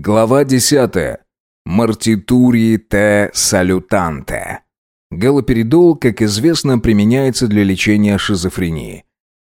Глава 10. Мартитури те салютанте. Галоперидол, как известно, применяется для лечения шизофрении.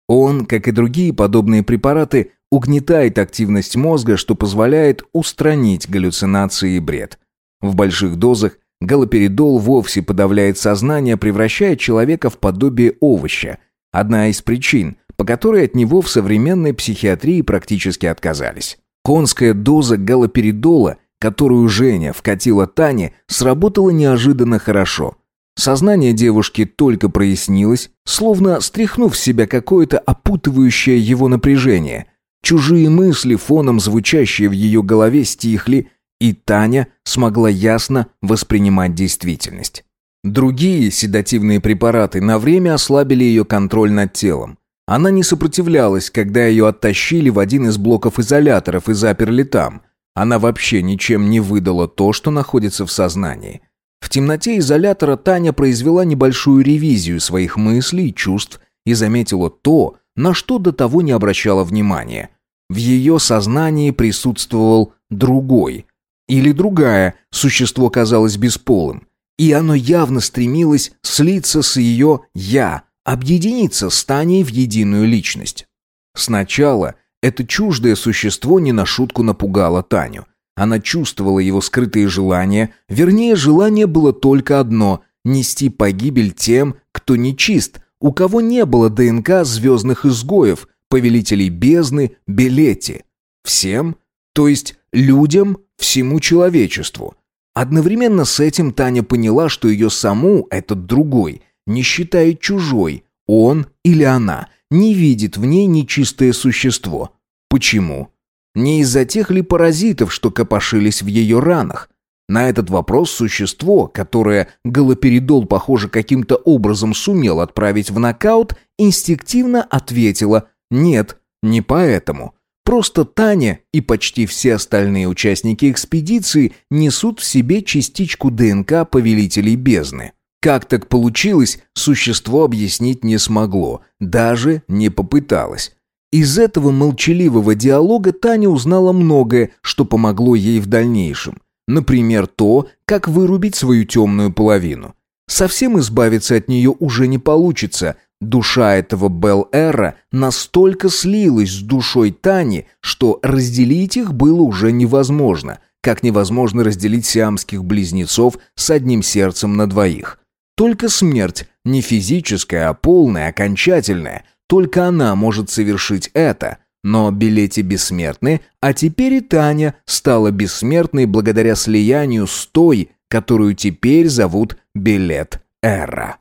Он, как и другие подобные препараты, угнетает активность мозга, что позволяет устранить галлюцинации и бред. В больших дозах галоперидол вовсе подавляет сознание, превращая человека в подобие овоща. Одна из причин, по которой от него в современной психиатрии практически отказались. Конская доза галоперидола, которую Женя вкатила Тане, сработала неожиданно хорошо. Сознание девушки только прояснилось, словно стряхнув с себя какое-то опутывающее его напряжение. Чужие мысли, фоном звучащие в ее голове, стихли, и Таня смогла ясно воспринимать действительность. Другие седативные препараты на время ослабили ее контроль над телом. Она не сопротивлялась, когда ее оттащили в один из блоков изоляторов и заперли там. Она вообще ничем не выдала то, что находится в сознании. В темноте изолятора Таня произвела небольшую ревизию своих мыслей и чувств и заметила то, на что до того не обращала внимания. В ее сознании присутствовал другой. Или другая, существо казалось бесполым. И оно явно стремилось слиться с ее «я», объединиться с Таней в единую личность. Сначала это чуждое существо не на шутку напугало Таню. Она чувствовала его скрытые желания, вернее, желание было только одно – нести погибель тем, кто нечист, у кого не было ДНК звездных изгоев, повелителей бездны, Белети. Всем, то есть людям, всему человечеству. Одновременно с этим Таня поняла, что ее саму этот другой не считает чужой, он или она не видит в ней нечистое существо. Почему? Не из-за тех ли паразитов, что копошились в ее ранах? На этот вопрос существо, которое галоперидол, похоже, каким-то образом сумел отправить в нокаут, инстинктивно ответило «нет, не поэтому». Просто Таня и почти все остальные участники экспедиции несут в себе частичку ДНК повелителей бездны. Как так получилось, существо объяснить не смогло, даже не попыталось. Из этого молчаливого диалога Таня узнала многое, что помогло ей в дальнейшем. Например, то, как вырубить свою темную половину. Совсем избавиться от нее уже не получится. Душа этого Бел-Эра настолько слилась с душой Тани, что разделить их было уже невозможно, как невозможно разделить сиамских близнецов с одним сердцем на двоих. Только смерть, не физическая, а полная, окончательная, только она может совершить это. Но Билети бессмертны, а теперь и Таня стала бессмертной благодаря слиянию с той, которую теперь зовут Билет Эра.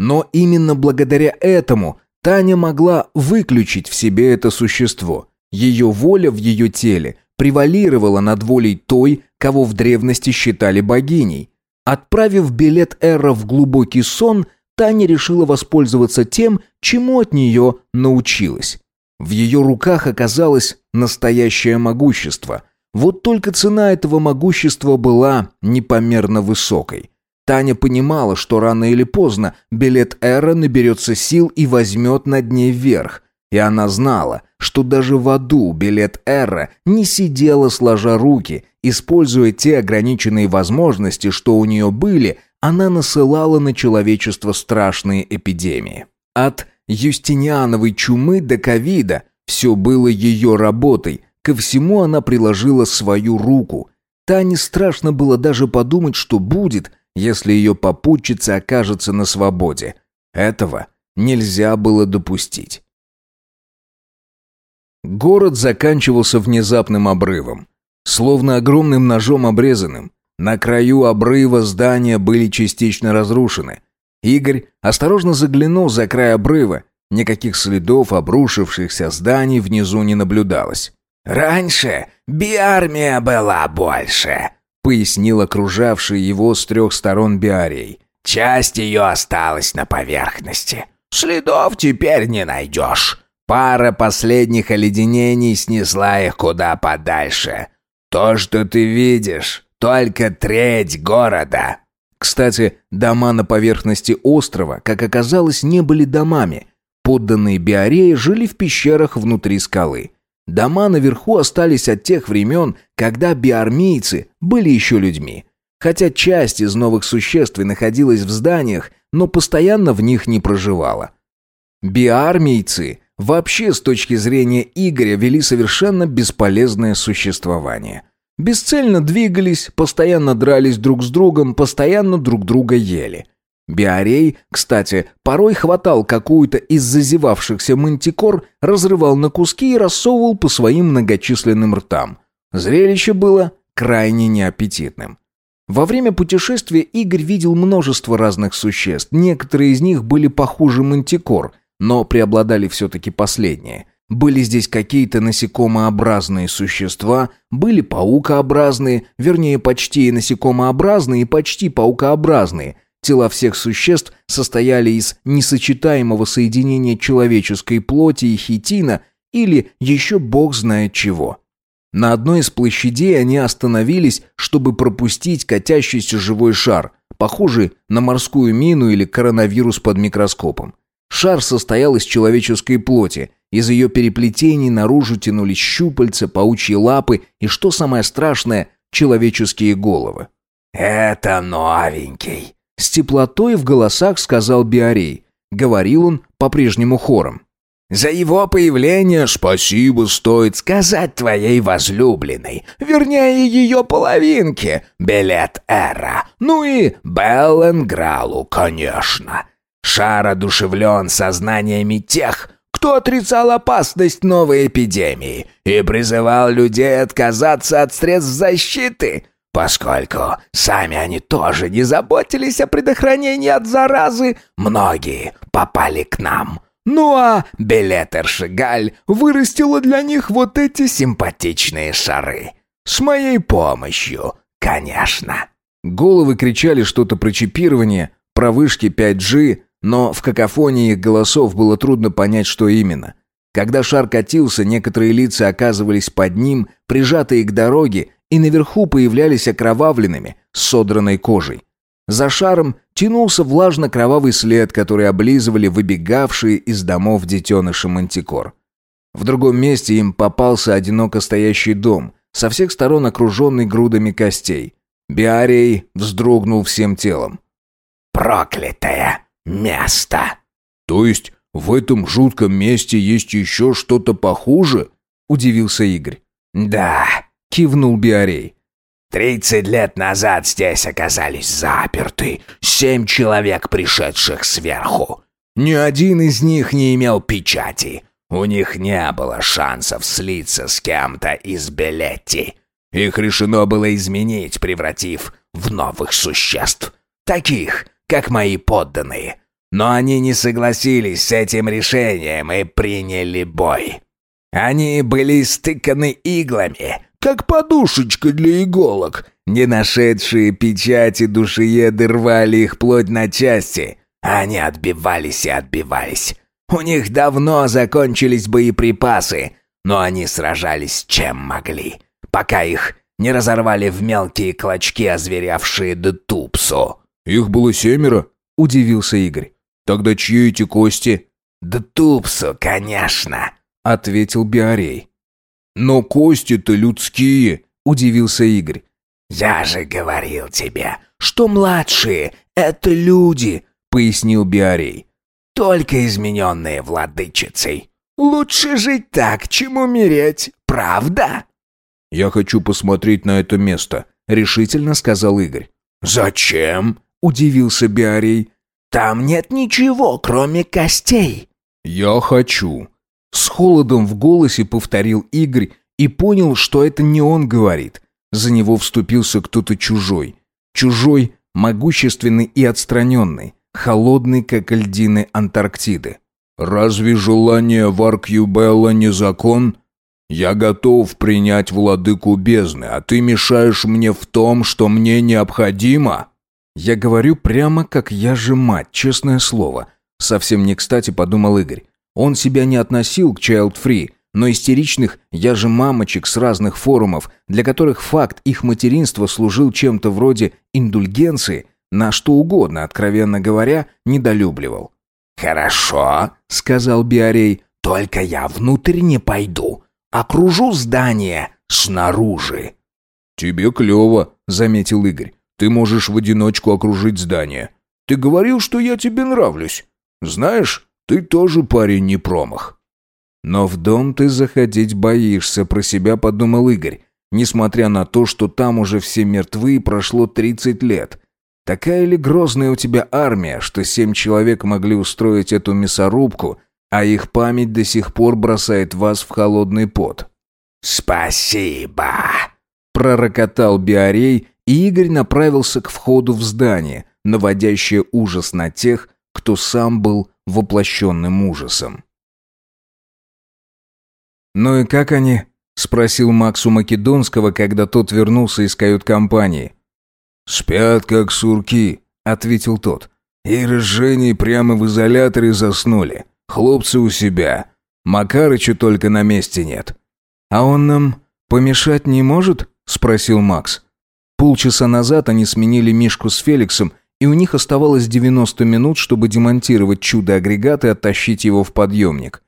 Но именно благодаря этому Таня могла выключить в себе это существо. Ее воля в ее теле превалировала над волей той, кого в древности считали богиней. Отправив билет Эра в глубокий сон, Таня решила воспользоваться тем, чему от нее научилась. В ее руках оказалось настоящее могущество. Вот только цена этого могущества была непомерно высокой. Таня понимала, что рано или поздно билет Эра наберется сил и возьмет над ней вверх. И она знала, что даже в аду билет Эра не сидела сложа руки Используя те ограниченные возможности, что у нее были, она насылала на человечество страшные эпидемии. От юстиниановой чумы до ковида все было ее работой, ко всему она приложила свою руку. Тане страшно было даже подумать, что будет, если ее попутчица окажется на свободе. Этого нельзя было допустить. Город заканчивался внезапным обрывом. Словно огромным ножом обрезанным. На краю обрыва здания были частично разрушены. Игорь осторожно заглянул за край обрыва. Никаких следов обрушившихся зданий внизу не наблюдалось. «Раньше биармия была больше», — пояснил окружавший его с трех сторон биарий. «Часть ее осталась на поверхности. Следов теперь не найдешь. Пара последних оледенений снесла их куда подальше. То, что ты видишь, только треть города. Кстати, дома на поверхности острова, как оказалось, не были домами. Подданные Биореи жили в пещерах внутри скалы. Дома наверху остались от тех времен, когда биармийцы были еще людьми. Хотя часть из новых существ находилась в зданиях, но постоянно в них не проживала. Биармийцы вообще с точки зрения Игоря вели совершенно бесполезное существование. Бесцельно двигались, постоянно дрались друг с другом, постоянно друг друга ели. Биарей, кстати, порой хватал какую-то из зазевавшихся мантикор, разрывал на куски и рассовывал по своим многочисленным ртам. Зрелище было крайне неаппетитным. Во время путешествия Игорь видел множество разных существ. Некоторые из них были похуже мантикор, но преобладали все-таки последние. Были здесь какие-то насекомообразные существа, были паукообразные, вернее, почти насекомообразные и почти паукообразные – Тела всех существ состояли из несочетаемого соединения человеческой плоти и хитина или еще бог знает чего. На одной из площадей они остановились, чтобы пропустить катящийся живой шар, похожий на морскую мину или коронавирус под микроскопом. Шар состоял из человеческой плоти, из ее переплетений наружу тянулись щупальца, паучьи лапы и, что самое страшное, человеческие головы. «Это новенький», с теплотой в голосах сказал Биарей. Говорил он по-прежнему хором. «За его появление спасибо стоит сказать твоей возлюбленной, вернее, ее половинке, Белет Эра, ну и Белленгралу, конечно. Шар одушевлен сознаниями тех, кто отрицал опасность новой эпидемии и призывал людей отказаться от средств защиты» Поскольку сами они тоже не заботились о предохранении от заразы, многие попали к нам. Ну а Белетер Шигаль вырастила для них вот эти симпатичные шары. С моей помощью, конечно. Головы кричали что-то про чипирование, про вышки 5G, но в какофонии их голосов было трудно понять, что именно. Когда шар катился, некоторые лица оказывались под ним, прижатые к дороге, и наверху появлялись окровавленными, с содранной кожей. За шаром тянулся влажно-кровавый след, который облизывали выбегавшие из домов детеныши мантикор. В другом месте им попался одиноко стоящий дом, со всех сторон окруженный грудами костей. Биарий вздрогнул всем телом. «Проклятое место!» «То есть в этом жутком месте есть еще что-то похуже?» – удивился Игорь. «Да, — кивнул Биарей. «Тридцать лет назад здесь оказались заперты семь человек, пришедших сверху. Ни один из них не имел печати. У них не было шансов слиться с кем-то из Белетти. Их решено было изменить, превратив в новых существ. Таких, как мои подданные. Но они не согласились с этим решением и приняли бой. Они были стыканы иглами, как подушечка для иголок. Не нашедшие печати душееды рвали их плоть на части. Они отбивались и отбивались. У них давно закончились боеприпасы, но они сражались чем могли, пока их не разорвали в мелкие клочки озверявшие Детупсу. «Их было семеро?» — удивился Игорь. «Тогда чьи эти кости?» «Детупсу, конечно», — ответил Биарей. «Но кости-то людские», — удивился Игорь. «Я же говорил тебе, что младшие — это люди», — пояснил Биарей. «Только измененные владычицей. Лучше жить так, чем умереть, правда?» «Я хочу посмотреть на это место», — решительно сказал Игорь. «Зачем?» — удивился Биарей. «Там нет ничего, кроме костей». «Я хочу», с холодом в голосе повторил Игорь и понял, что это не он говорит. За него вступился кто-то чужой. Чужой, могущественный и отстраненный, холодный, как льдины Антарктиды. «Разве желание Варкьюбелла не закон? Я готов принять владыку бездны, а ты мешаешь мне в том, что мне необходимо». «Я говорю прямо, как я же мать, честное слово». Совсем не кстати подумал Игорь. Он себя не относил к Child Free, но истеричных «я же мамочек» с разных форумов, для которых факт их материнства служил чем-то вроде индульгенции, на что угодно, откровенно говоря, недолюбливал. «Хорошо», — сказал Биарей, — «только я внутрь не пойду. окружу здание снаружи». «Тебе клево», — заметил Игорь. «Ты можешь в одиночку окружить здание. Ты говорил, что я тебе нравлюсь. Знаешь, ты тоже парень не промах». «Но в дом ты заходить боишься», — про себя подумал Игорь. Несмотря на то, что там уже все мертвы и прошло тридцать лет. Такая ли грозная у тебя армия, что семь человек могли устроить эту мясорубку, а их память до сих пор бросает вас в холодный пот?» «Спасибо!» — пророкотал Биарей, и Игорь направился к входу в здание, наводящее ужас на тех, кто сам был воплощенным ужасом. «Ну и как они?» — спросил Максу Македонского, когда тот вернулся из кают-компании. «Спят, как сурки», — ответил тот. «И рожжение прямо в изоляторе заснули. Хлопцы у себя. Макарыча только на месте нет». «А он нам помешать не может?» — спросил Макс. Полчаса назад они сменили Мишку с Феликсом, и у них оставалось 90 минут, чтобы демонтировать чудо-агрегат и оттащить его в подъемник.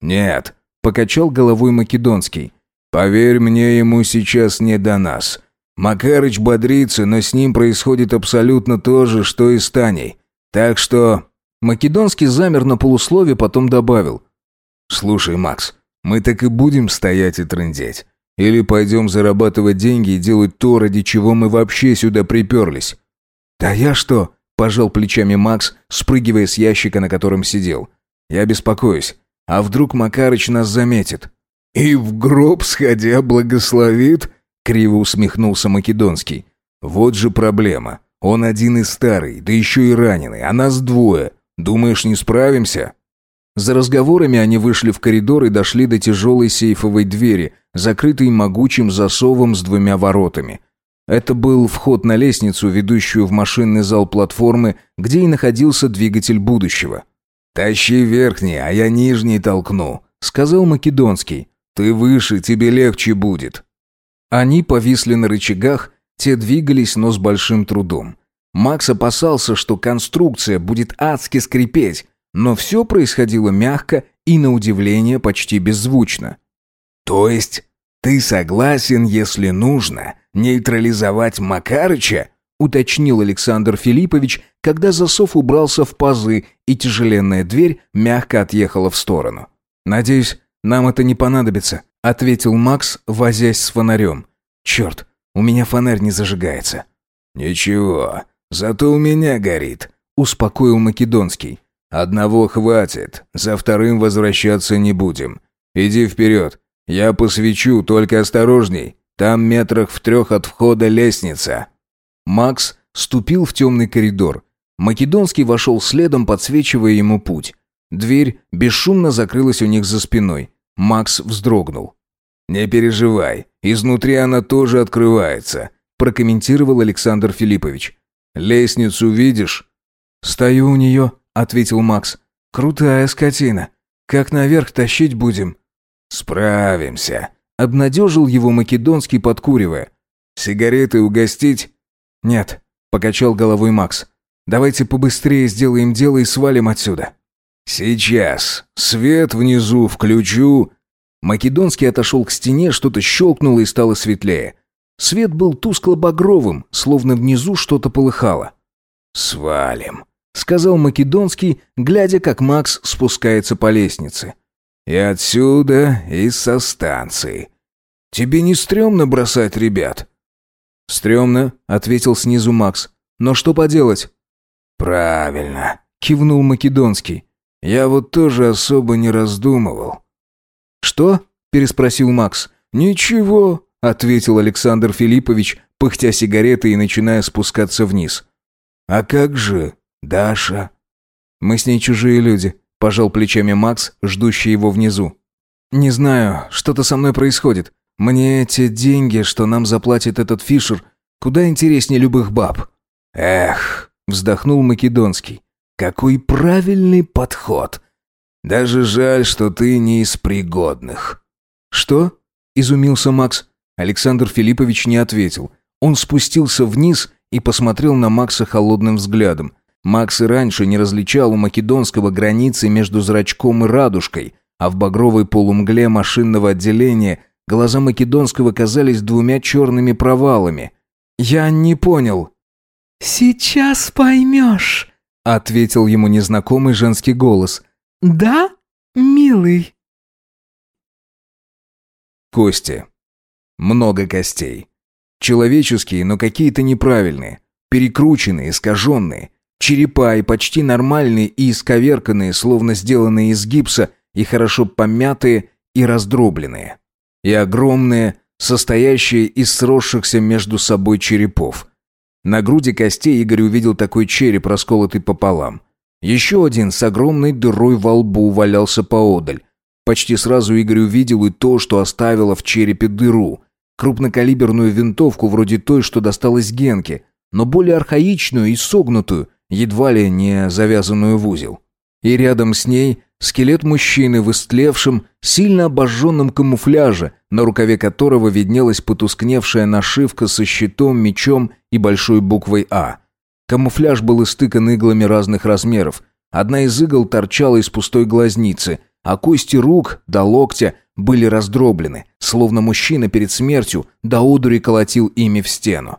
«Нет», — покачал головой Македонский. «Поверь мне, ему сейчас не до нас. Макарыч бодрится, но с ним происходит абсолютно то же, что и с Таней. Так что...» Македонский замер на полуслове, потом добавил. «Слушай, Макс, мы так и будем стоять и трындеть. Или пойдем зарабатывать деньги и делать то, ради чего мы вообще сюда приперлись?» «Да я что?» – пожал плечами Макс, спрыгивая с ящика, на котором сидел. «Я беспокоюсь. А вдруг Макарыч нас заметит?» «И в гроб сходя благословит?» — криво усмехнулся Македонский. «Вот же проблема. Он один и старый, да еще и раненый, а нас двое. Думаешь, не справимся?» За разговорами они вышли в коридор и дошли до тяжелой сейфовой двери, закрытой могучим засовом с двумя воротами. Это был вход на лестницу, ведущую в машинный зал платформы, где и находился двигатель будущего. «Тащи верхний, а я нижний толкну», — сказал Македонский. Ты выше, тебе легче будет». Они повисли на рычагах, те двигались, но с большим трудом. Макс опасался, что конструкция будет адски скрипеть, но все происходило мягко и, на удивление, почти беззвучно. «То есть ты согласен, если нужно, нейтрализовать Макарыча?» уточнил Александр Филиппович, когда засов убрался в пазы, и тяжеленная дверь мягко отъехала в сторону. «Надеюсь, нам это не понадобится», — ответил Макс, возясь с фонарем. «Черт, у меня фонарь не зажигается». «Ничего, зато у меня горит», — успокоил Македонский. «Одного хватит, за вторым возвращаться не будем. Иди вперед, я посвечу, только осторожней, там метрах в трех от входа лестница». Макс ступил в темный коридор. Македонский вошел следом, подсвечивая ему путь. Дверь бесшумно закрылась у них за спиной. Макс вздрогнул. «Не переживай, изнутри она тоже открывается», прокомментировал Александр Филиппович. «Лестницу видишь?» «Стою у нее», — ответил Макс. «Крутая скотина. Как наверх тащить будем?» «Справимся», — обнадежил его Македонский, подкуривая. «Сигареты угостить?» «Нет», — покачал головой Макс. «Давайте побыстрее сделаем дело и свалим отсюда». «Сейчас. Свет внизу включу». Македонский отошел к стене, что-то щелкнуло и стало светлее. Свет был тускло-багровым, словно внизу что-то полыхало. «Свалим», — сказал Македонский, глядя, как Макс спускается по лестнице. «И отсюда, и со станции. Тебе не стрёмно бросать ребят?» «Стрёмно», — ответил снизу Макс. «Но что поделать?» «Правильно», — кивнул Македонский. Я вот тоже особо не раздумывал. Что? переспросил Макс. Ничего, ответил Александр Филиппович, пыхтя сигареты и начиная спускаться вниз. А как же Даша? Мы с ней чужие люди, пожал плечами Макс, ждущий его внизу. Не знаю, что-то со мной происходит. Мне эти деньги, что нам заплатит этот Фишер, куда интереснее любых баб. Эх, вздохнул Македонский. Какой правильный подход. Даже жаль, что ты не из пригодных. Что? изумился Макс. Александр Филиппович не ответил. Он спустился вниз и посмотрел на Макса холодным взглядом. Макс и раньше не различал у македонского границы между зрачком и радужкой. а в багровой полумгле машинного отделения глаза Македонского казались двумя черными провалами. «Я не понял». «Сейчас поймешь», — ответил ему незнакомый женский голос. «Да, милый?» Кости. Много костей. Человеческие, но какие-то неправильные. Перекрученные, искаженные. Черепа и почти нормальные и исковерканные, словно сделанные из гипса, и хорошо помятые и раздробленные. И огромные, состоящие из сросшихся между собой черепов. На груди костей Игорь увидел такой череп, расколотый пополам. Еще один с огромной дырой во лбу валялся поодаль. Почти сразу Игорь увидел и то, что оставило в черепе дыру. Крупнокалиберную винтовку вроде той, что досталась Генке, но более архаичную и согнутую, едва ли не завязанную в узел. И рядом с ней скелет мужчины в истлевшем, сильно обожженном камуфляже, на рукаве которого виднелась потускневшая нашивка со щитом, мечом и большой буквой «А». Камуфляж был истыкан иглами разных размеров. Одна из игл торчала из пустой глазницы, а кости рук до локтя были раздроблены, словно мужчина перед смертью до одури колотил ими в стену.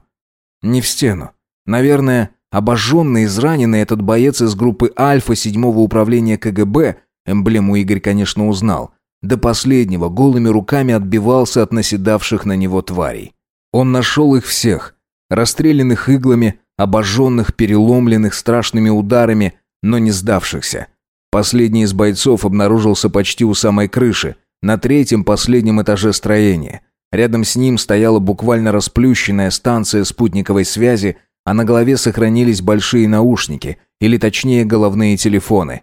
Не в стену. Наверное, Обожженный, израненный этот боец из группы «Альфа» седьмого управления КГБ, эмблему Игорь, конечно, узнал, до последнего голыми руками отбивался от наседавших на него тварей. Он нашел их всех, расстрелянных иглами, обожженных, переломленных страшными ударами, но не сдавшихся. Последний из бойцов обнаружился почти у самой крыши, на третьем последнем этаже строения. Рядом с ним стояла буквально расплющенная станция спутниковой связи – а на голове сохранились большие наушники, или точнее головные телефоны.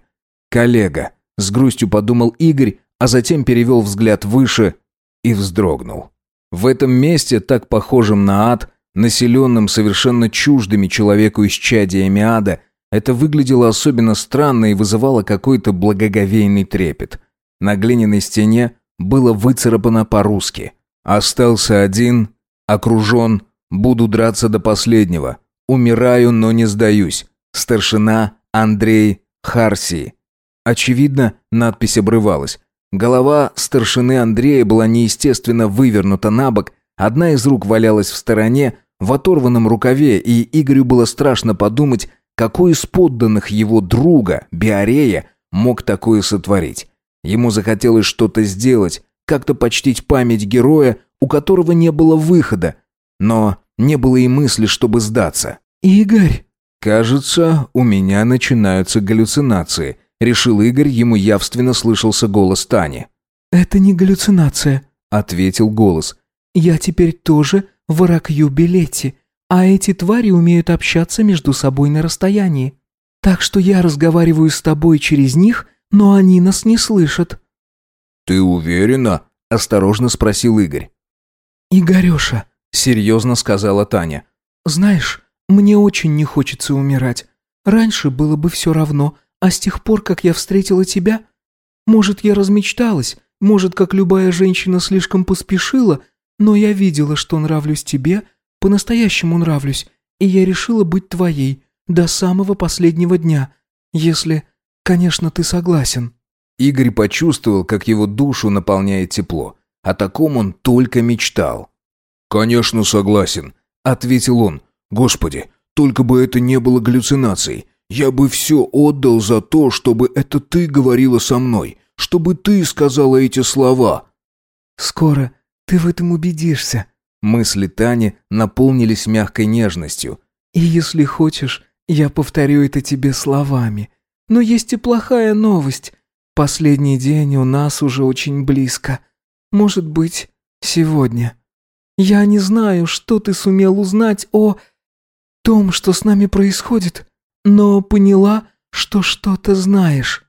«Коллега», — с грустью подумал Игорь, а затем перевел взгляд выше и вздрогнул. В этом месте, так похожем на ад, населенным совершенно чуждыми человеку исчадиями ада, это выглядело особенно странно и вызывало какой-то благоговейный трепет. На глиняной стене было выцарапано по-русски. «Остался один, окружен, буду драться до последнего. Умираю, но не сдаюсь. Старшина Андрей Харси. Очевидно, надпись обрывалась. Голова старшины Андрея была неестественно вывернута на бок, одна из рук валялась в стороне, в оторванном рукаве, и Игорю было страшно подумать, какой из подданных его друга, Биарея, мог такое сотворить. Ему захотелось что-то сделать, как-то почтить память героя, у которого не было выхода. Но не было и мысли, чтобы сдаться. «Игорь!» «Кажется, у меня начинаются галлюцинации», — решил Игорь, ему явственно слышался голос Тани. «Это не галлюцинация», — ответил голос. «Я теперь тоже в Аракью-Билете, а эти твари умеют общаться между собой на расстоянии. Так что я разговариваю с тобой через них, но они нас не слышат». «Ты уверена?» — осторожно спросил Игорь. «Игореша, серьезно сказала Таня. «Знаешь, мне очень не хочется умирать. Раньше было бы все равно, а с тех пор, как я встретила тебя... Может, я размечталась, может, как любая женщина слишком поспешила, но я видела, что нравлюсь тебе, по-настоящему нравлюсь, и я решила быть твоей до самого последнего дня, если, конечно, ты согласен». Игорь почувствовал, как его душу наполняет тепло. О таком он только мечтал. «Конечно, согласен», — ответил он. «Господи, только бы это не было галлюцинацией. Я бы все отдал за то, чтобы это ты говорила со мной, чтобы ты сказала эти слова». «Скоро ты в этом убедишься». Мысли Тани наполнились мягкой нежностью. «И если хочешь, я повторю это тебе словами. Но есть и плохая новость. Последний день у нас уже очень близко. Может быть, сегодня». Я не знаю, что ты сумел узнать о... том, что с нами происходит, но поняла, что что-то знаешь».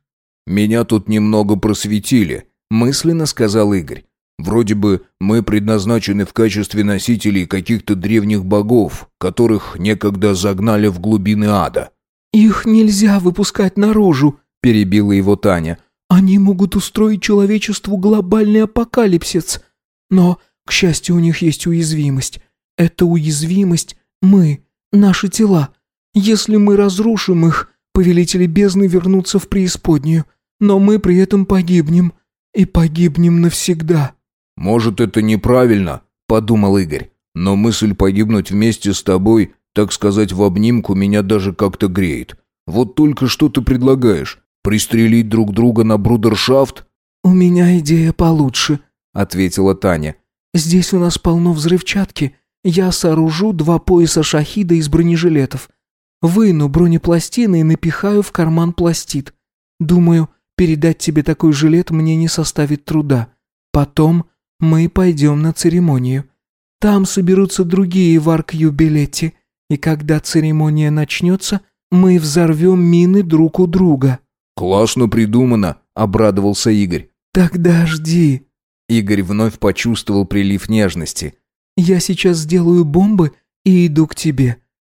«Меня тут немного просветили», — мысленно сказал Игорь. «Вроде бы мы предназначены в качестве носителей каких-то древних богов, которых некогда загнали в глубины ада». «Их нельзя выпускать наружу», — перебила его Таня. «Они могут устроить человечеству глобальный апокалипсис. Но к счастью, у них есть уязвимость. Эта уязвимость – мы, наши тела. Если мы разрушим их, повелители бездны вернутся в преисподнюю, но мы при этом погибнем. и погибнем навсегда». «Может, это неправильно», — подумал Игорь. «Но мысль погибнуть вместе с тобой, так сказать, в обнимку, меня даже как-то греет. Вот только что ты предлагаешь? Пристрелить друг друга на брудершафт?» «У меня идея получше», — ответила Таня. «Здесь у нас полно взрывчатки. Я сооружу два пояса шахида из бронежилетов. Выну бронепластины и напихаю в карман пластид. Думаю, передать тебе такой жилет мне не составит труда. Потом мы пойдем на церемонию. Там соберутся другие в арк-юбилете, и когда церемония начнется, мы взорвем мины друг у друга». «Классно придумано», — обрадовался Игорь. «Тогда жди». Игорь вновь почувствовал прилив нежности. «Я сейчас сделаю бомбы и иду к тебе.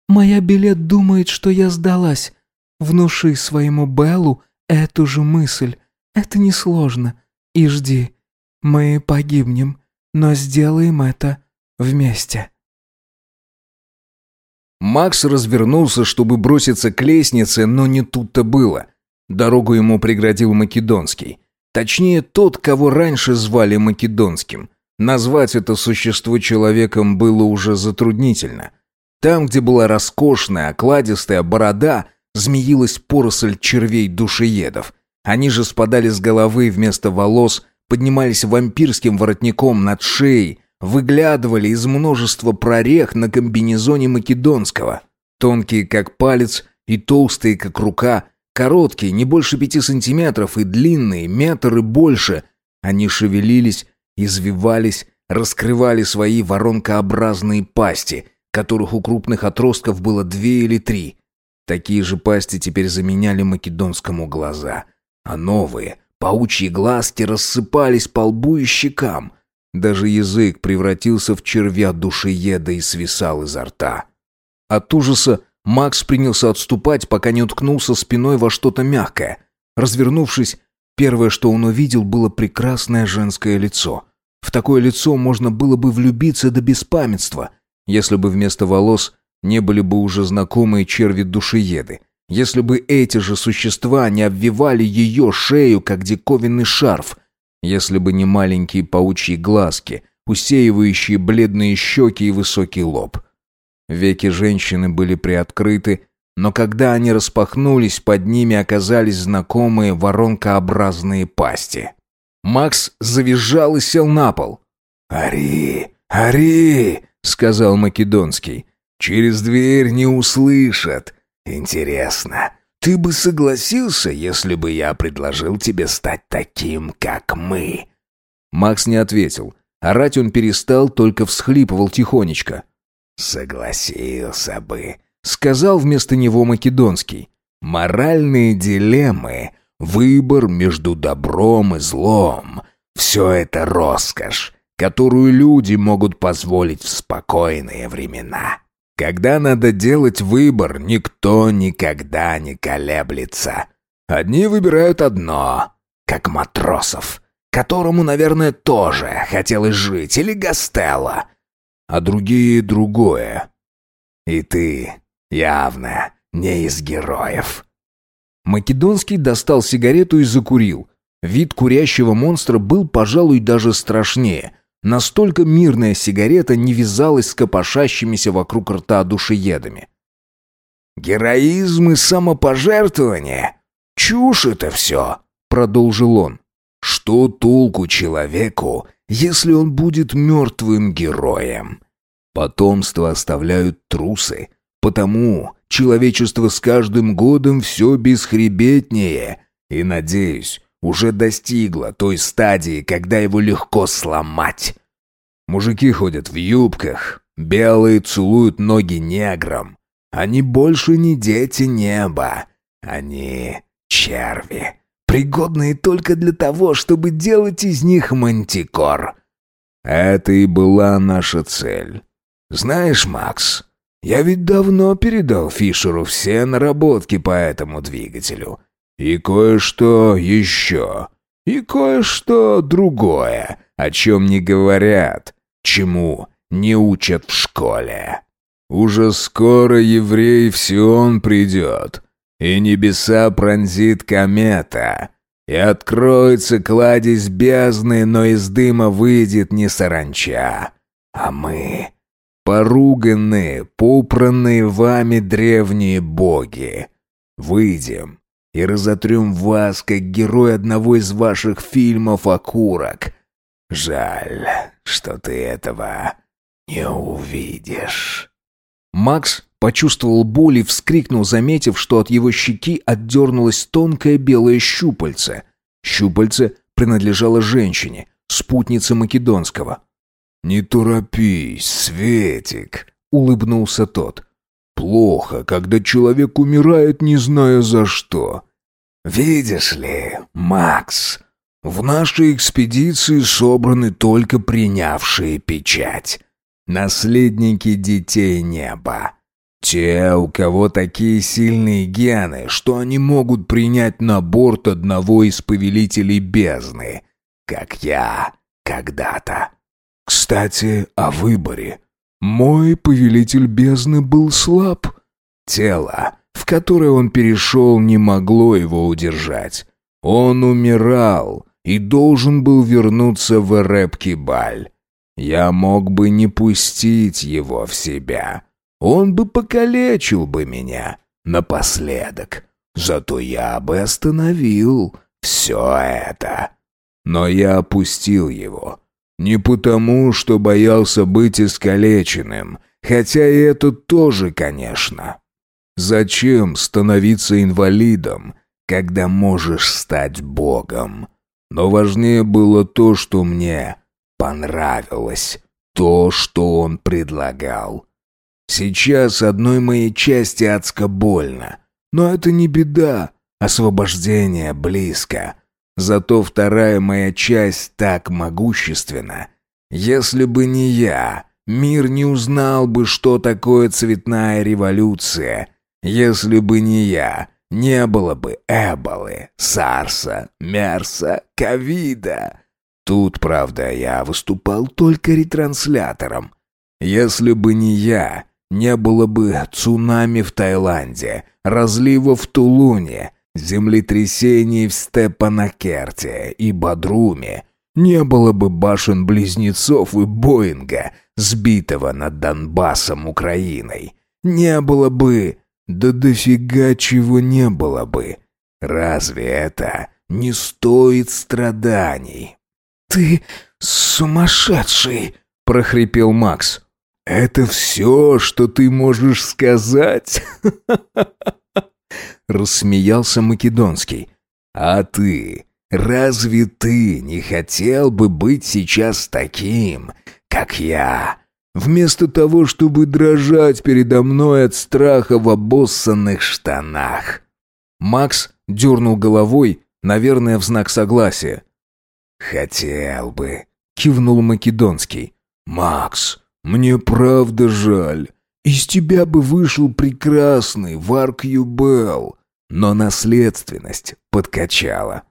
Моя билет думает, что я сдалась. Внуши своему Беллу эту же мысль. Это несложно. И жди. Мы погибнем, но сделаем это вместе». Макс развернулся, чтобы броситься к лестнице, но не тут-то было. Дорогу ему преградил Македонский. Точнее, тот, кого раньше звали Македонским. Назвать это существо человеком было уже затруднительно. Там, где была роскошная, окладистая борода, змеилась поросль червей-душеедов. Они же спадали с головы вместо волос, поднимались вампирским воротником над шеей, выглядывали из множества прорех на комбинезоне македонского. Тонкие, как палец, и толстые, как рука, короткие, не больше пяти сантиметров, и длинные, метр и больше. Они шевелились, извивались, раскрывали свои воронкообразные пасти, которых у крупных отростков было две или три. Такие же пасти теперь заменяли македонскому глаза, а новые, паучьи глазки рассыпались по лбу и щекам — даже язык превратился в червя душееда и свисал изо рта. От ужаса Макс принялся отступать, пока не уткнулся спиной во что-то мягкое. Развернувшись, первое, что он увидел, было прекрасное женское лицо. В такое лицо можно было бы влюбиться до беспамятства, если бы вместо волос не были бы уже знакомые черви-душееды, если бы эти же существа не обвивали ее шею, как диковинный шарф – если бы не маленькие паучьи глазки, усеивающие бледные щеки и высокий лоб. Веки женщины были приоткрыты, но когда они распахнулись, под ними оказались знакомые воронкообразные пасти. Макс завизжал и сел на пол. «Ари! Ари!» — сказал Македонский. «Через дверь не услышат. Интересно, ты бы согласился, если бы я предложил тебе стать таким, как мы?» Макс не ответил. Орать он перестал, только всхлипывал тихонечко. «Согласился бы», — сказал вместо него Македонский. «Моральные дилеммы, выбор между добром и злом — все это роскошь, которую люди могут позволить в спокойные времена. Когда надо делать выбор, никто никогда не колеблется. Одни выбирают одно, как матросов, которому, наверное, тоже хотелось жить, или Гастелло, а другие другое. И ты явно не из героев. Македонский достал сигарету и закурил. Вид курящего монстра был, пожалуй, даже страшнее. Настолько мирная сигарета не вязалась с копошащимися вокруг рта душеедами. «Героизм и самопожертвование? Чушь это все!» — продолжил он. «Что толку человеку, если он будет мертвым героем? Потомство оставляют трусы, потому человечество с каждым годом все бесхребетнее, и, надеюсь, уже достигла той стадии, когда его легко сломать. Мужики ходят в юбках, белые целуют ноги неграм. Они больше не дети неба. Они черви, пригодные только для того, чтобы делать из них мантикор. Это и была наша цель. Знаешь, Макс, я ведь давно передал Фишеру все наработки по этому двигателю. И кое-что еще. И кое-что другое, о чем не говорят, чему не учат в школе. Уже скоро еврей Сион придет, и небеса пронзит комета. И откроется кладезь бездны, но из дыма выйдет не саранча, а мы, поруганные, попранные вами древние боги. Выйдем и разотрем вас, как герой одного из ваших фильмов «Окурок». Жаль, что ты этого не увидишь». Макс почувствовал боль и вскрикнул, заметив, что от его щеки отдернулось тонкое белое щупальце. Щупальце принадлежало женщине, спутнице Македонского. «Не торопись, Светик», — улыбнулся тот. «Плохо, когда человек умирает, не зная за что. «Видишь ли, Макс, в нашей экспедиции собраны только принявшие печать. Наследники детей неба. Те, у кого такие сильные гены, что они могут принять на борт одного из повелителей бездны, как я когда-то. Кстати, о выборе. Мой повелитель бездны был слаб. Тело в которое он перешел, не могло его удержать. Он умирал и должен был вернуться в Эрепкибаль. Я мог бы не пустить его в себя. Он бы покалечил бы меня напоследок. Зато я бы остановил все это. Но я опустил его. Не потому, что боялся быть искалеченным, хотя и это тоже, конечно. Зачем становиться инвалидом, когда можешь стать богом? Но важнее было то, что мне понравилось, то, что он предлагал. Сейчас одной моей части адско больно, но это не беда, освобождение близко. Зато вторая моя часть так могущественна. Если бы не я, мир не узнал бы, что такое цветная революция — если бы не я, не было бы Эболы, Сарса, Мерса, Ковида. Тут, правда, я выступал только ретранслятором. Если бы не я, не было бы цунами в Таиланде, разлива в Тулуне, землетрясений в Степанакерте и Бадруме, не было бы башен-близнецов и Боинга, сбитого над Донбассом Украиной. Не было бы да дофига чего не было бы. Разве это не стоит страданий? «Ты сумасшедший!» — прохрипел Макс. «Это все, что ты можешь сказать?» Рассмеялся Македонский. «А ты, разве ты не хотел бы быть сейчас таким, как я, Вместо того, чтобы дрожать передо мной от страха в обоссанных штанах. Макс дернул головой, наверное, в знак согласия. «Хотел бы», — кивнул Македонский. «Макс, мне правда жаль. Из тебя бы вышел прекрасный Варк Юбел, но наследственность подкачала.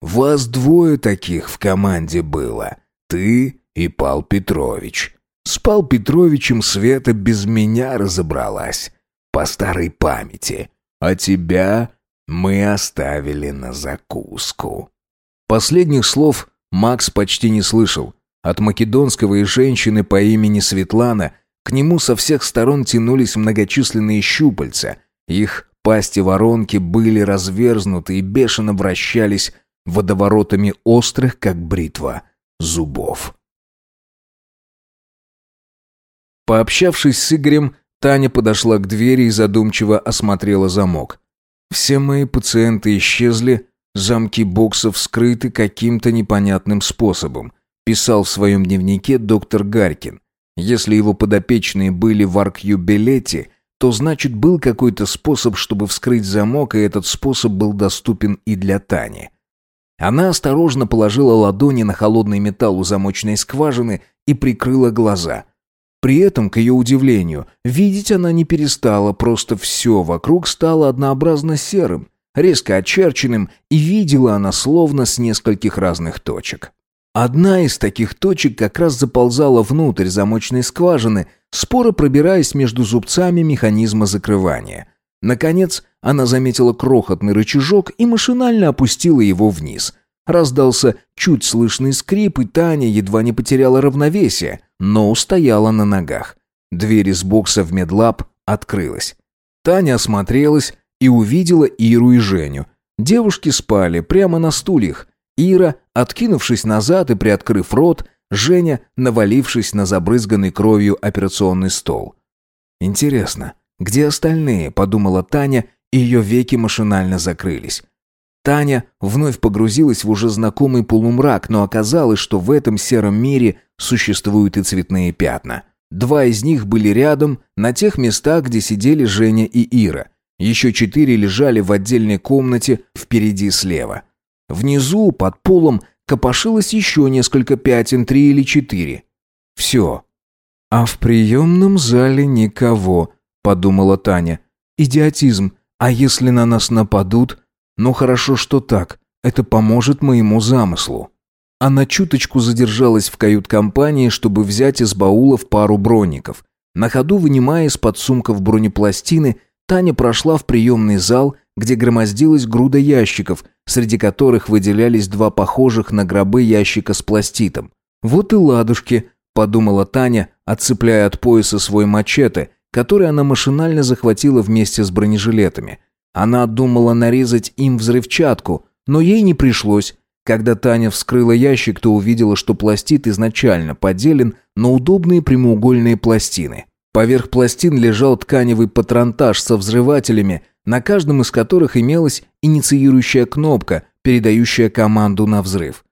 Вас двое таких в команде было, ты и Пал Петрович. С Пал Петровичем Света без меня разобралась. По старой памяти. А тебя мы оставили на закуску. Последних слов Макс почти не слышал. От македонского и женщины по имени Светлана к нему со всех сторон тянулись многочисленные щупальца. Их пасти-воронки были разверзнуты и бешено вращались водоворотами острых, как бритва, зубов. Пообщавшись с Игорем, Таня подошла к двери и задумчиво осмотрела замок. Все мои пациенты исчезли, замки боксов скрыты каким-то непонятным способом, писал в своем дневнике доктор Гарькин. Если его подопечные были в Аркью-Белете, то значит был какой-то способ, чтобы вскрыть замок, и этот способ был доступен и для Тани. Она осторожно положила ладони на холодный металл у замочной скважины и прикрыла глаза – при этом, к ее удивлению, видеть она не перестала, просто все вокруг стало однообразно серым, резко очерченным, и видела она словно с нескольких разных точек. Одна из таких точек как раз заползала внутрь замочной скважины, споро пробираясь между зубцами механизма закрывания. Наконец, Она заметила крохотный рычажок и машинально опустила его вниз. Раздался чуть слышный скрип, и Таня едва не потеряла равновесие, но устояла на ногах. Дверь из бокса в медлаб открылась. Таня осмотрелась и увидела Иру и Женю. Девушки спали прямо на стульях. Ира, откинувшись назад и приоткрыв рот, Женя, навалившись на забрызганный кровью операционный стол. «Интересно, где остальные?» – подумала Таня, и ее веки машинально закрылись. Таня вновь погрузилась в уже знакомый полумрак, но оказалось, что в этом сером мире существуют и цветные пятна. Два из них были рядом, на тех местах, где сидели Женя и Ира. Еще четыре лежали в отдельной комнате впереди слева. Внизу, под полом, копошилось еще несколько пятен, три или четыре. Все. А в приемном зале никого, подумала Таня. Идиотизм. А если на нас нападут? Ну хорошо, что так. Это поможет моему замыслу. Она чуточку задержалась в кают-компании, чтобы взять из баулов пару броников. На ходу, вынимая из-под сумков бронепластины, Таня прошла в приемный зал, где громоздилась груда ящиков, среди которых выделялись два похожих на гробы ящика с пластитом. «Вот и ладушки», — подумала Таня, отцепляя от пояса свой мачете, который она машинально захватила вместе с бронежилетами. Она думала нарезать им взрывчатку, но ей не пришлось. Когда Таня вскрыла ящик, то увидела, что пластит изначально поделен на удобные прямоугольные пластины. Поверх пластин лежал тканевый патронтаж со взрывателями, на каждом из которых имелась инициирующая кнопка, передающая команду на взрыв.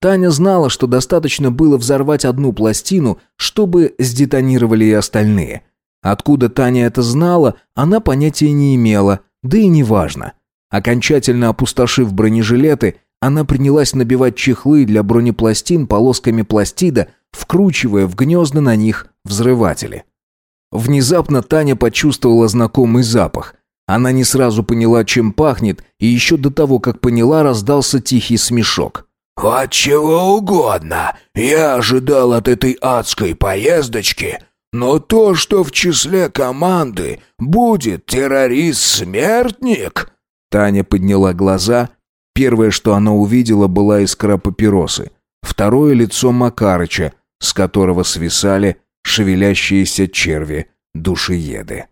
Таня знала, что достаточно было взорвать одну пластину, чтобы сдетонировали и остальные. Откуда Таня это знала, она понятия не имела, да и неважно. Окончательно опустошив бронежилеты, она принялась набивать чехлы для бронепластин полосками пластида, вкручивая в гнезда на них взрыватели. Внезапно Таня почувствовала знакомый запах. Она не сразу поняла, чем пахнет, и еще до того, как поняла, раздался тихий смешок. «От чего угодно. Я ожидал от этой адской поездочки, но то, что в числе команды будет террорист-смертник...» Таня подняла глаза Первое, что она увидела, была искра папиросы. Второе — лицо Макарыча, с которого свисали шевелящиеся черви-душееды.